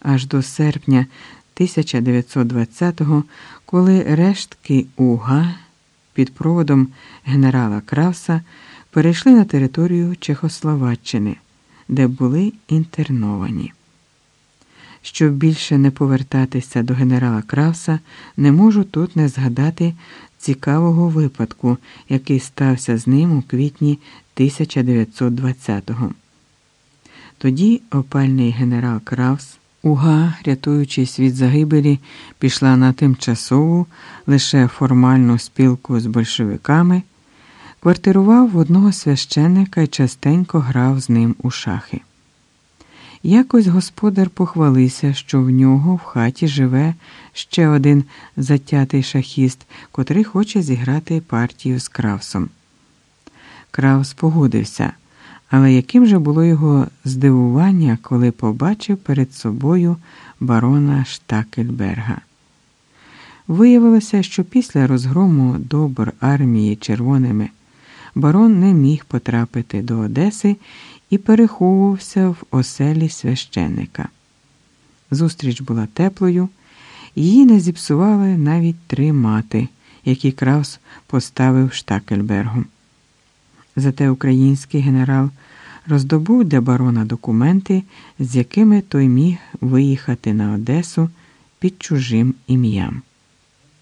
аж до серпня 1920-го, коли рештки УГА під проводом генерала Крауса перейшли на територію Чехословаччини, де були інтерновані. Щоб більше не повертатися до генерала Крауса, не можу тут не згадати цікавого випадку, який стався з ним у квітні 1920-го. Тоді опальний генерал Краус, Уга, рятуючись від загибелі, пішла на тимчасову, лише формальну спілку з большевиками, квартирував в одного священника і частенько грав з ним у шахи. Якось господар похвалився, що в нього в хаті живе ще один затятий шахіст, котрий хоче зіграти партію з Кравсом. Кравс погодився, але яким же було його здивування, коли побачив перед собою барона Штакельберга. Виявилося, що після розгрому добр армії червоними барон не міг потрапити до Одеси і переховувався в оселі священника. Зустріч була теплою, її не зіпсували навіть три мати, які Краус поставив Штакельбергу. Зате український генерал роздобув для барона документи, з якими той міг виїхати на Одесу під чужим ім'ям.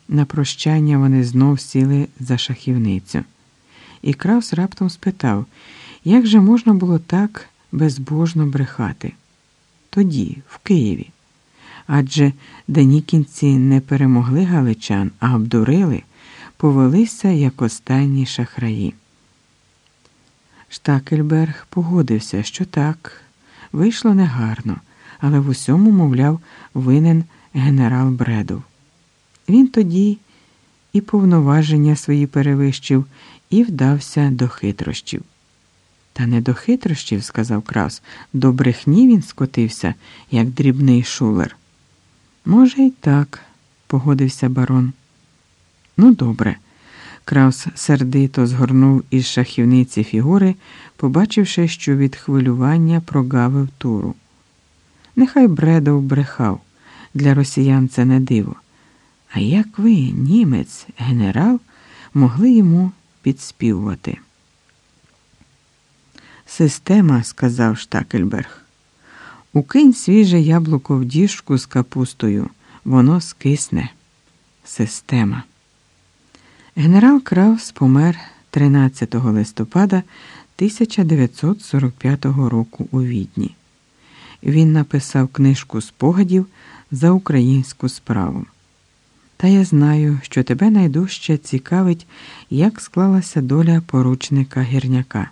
На прощання вони знов сіли за шахівницю. І Краус раптом спитав, як же можна було так безбожно брехати? Тоді, в Києві. Адже денікінці не перемогли галичан, а обдурили, повелися як останні шахраї. Штакельберг погодився, що так, вийшло негарно, але в усьому, мовляв, винен генерал Бредов. Він тоді і повноваження свої перевищив, і вдався до хитрощів. Та не до хитрощів, сказав Краус, до брехні він скотився, як дрібний шулер. Може, й так, погодився барон. Ну, добре. Краус сердито згорнув із шахівниці фігури, побачивши, що від хвилювання прогавив туру. Нехай бредов брехав, для росіян це не диво. А як ви, німець, генерал, могли йому підспівувати? Система, сказав Штакельберг. Укинь свіже яблуко в діжку з капустою, воно скисне. Система. Генерал Краус помер 13 листопада 1945 року у Відні. Він написав книжку спогадів за українську справу. Та я знаю, що тебе найдужче цікавить, як склалася доля поручника гірняка.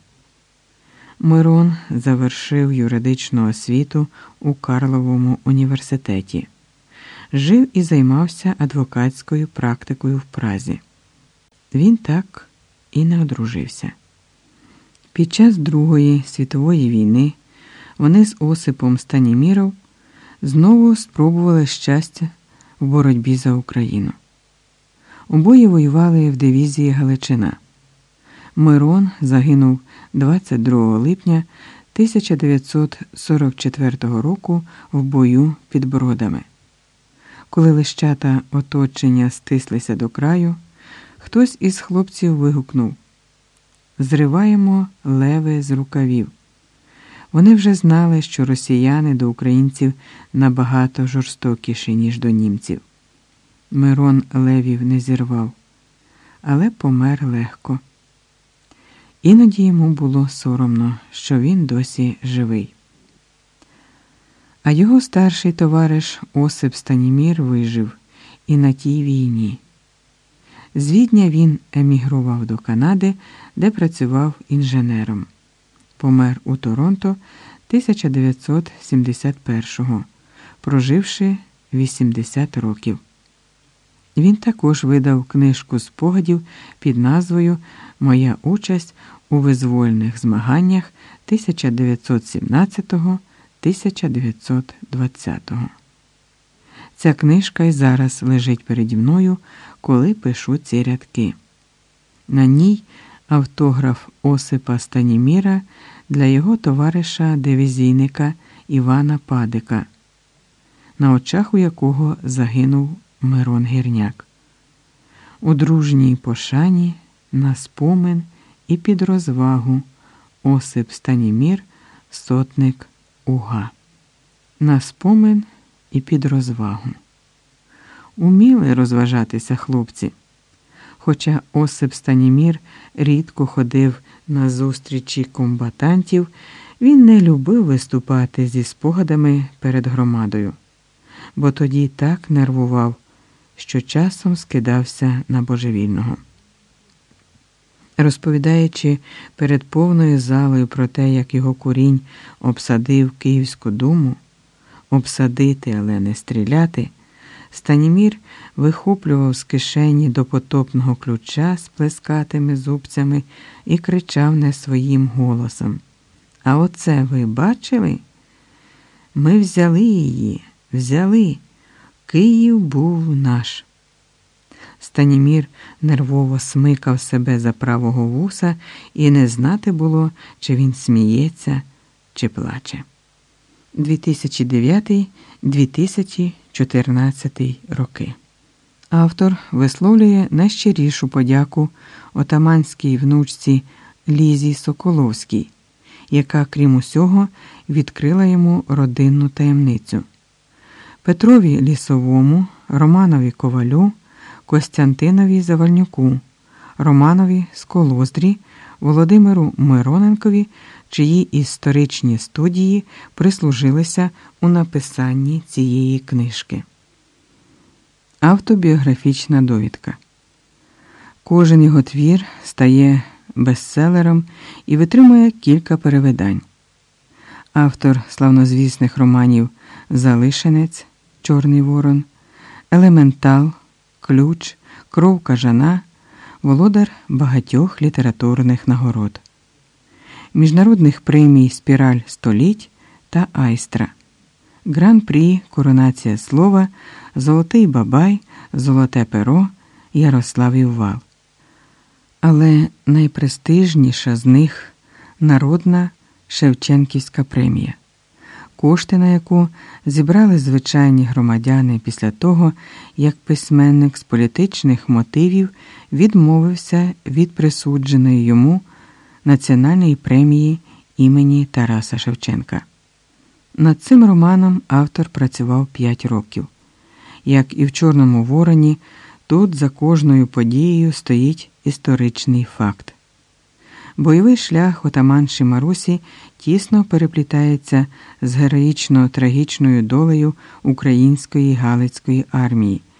Мирон завершив юридичну освіту у Карловому університеті, жив і займався адвокатською практикою в Празі. Він так і не одружився. Під час Другої світової війни вони з Осипом Станіміров знову спробували щастя в боротьбі за Україну. Обоє воювали в дивізії Галичина. Мирон загинув 22 липня 1944 року в бою під Бродами. Коли лищата оточення стислися до краю, хтось із хлопців вигукнув Зриваємо леви з рукавів. Вони вже знали, що росіяни до українців набагато жорстокіші, ніж до німців. Мирон левів не зірвав, але помер легко. Іноді йому було соромно, що він досі живий. А його старший товариш Осип Станімір вижив і на тій війні. З він емігрував до Канади, де працював інженером. Помер у Торонто 1971-го, проживши 80 років. Він також видав книжку спогадів під назвою Моя участь у визвольних змаганнях 1917-1920. Ця книжка й зараз лежить переді мною, коли пишу ці рядки. На ній автограф Осипа Станіміра для його товариша дивізійника Івана Падика. на очах у якого загинув Мирон Гірняк. У дружній пошані на спомин і під розвагу Осип Станімір, сотник Уга. На спомин і під розвагу. Уміли розважатися хлопці. Хоча Осип Станімір рідко ходив на зустрічі комбатантів, він не любив виступати зі спогадами перед громадою, бо тоді так нервував, що часом скидався на божевільного. Розповідаючи перед повною залою про те, як його курінь обсадив Київську думу, обсадити, але не стріляти. Станімір вихоплював з кишені допотопного ключа з плескатими зубцями і кричав не своїм голосом. А оце ви бачили? Ми взяли її, взяли. Київ був наш. Станімір нервово смикав себе за правого вуса, і не знати було, чи він сміється, чи плаче. 2009-2014 роки. Автор висловлює найщирішу подяку отаманській внучці Лізі Соколовській, яка, крім усього, відкрила йому родинну таємницю. Петрові Лісовому, Романові Ковалю, Костянтинові Завальнюку, Романові Сколоздрі, Володимиру Мироненкові чиї історичні студії прислужилися у написанні цієї книжки. Автобіографічна довідка. Кожен його твір стає бестселером і витримує кілька перевидань. Автор славнозвісних романів Залишенець, Чорний Ворон, Елементал, Ключ, Кров кажана, володар багатьох літературних нагород міжнародних премій Спіраль століть та Айстра, Гран-прі Коронація Слова, Золотий Бабай, Золоте Перо, Ярославів Вал. Але найпрестижніша з них народна Шевченківська премія, кошти на яку зібрали звичайні громадяни після того, як письменник з політичних мотивів відмовився від присудженої йому. Національної премії імені Тараса Шевченка. Над цим романом автор працював 5 років. Як і в Чорному Вороні, тут за кожною подією стоїть історичний факт. Бойовий шлях отаманші Марусі тісно переплітається з героїчно трагічною долею української Галицької армії.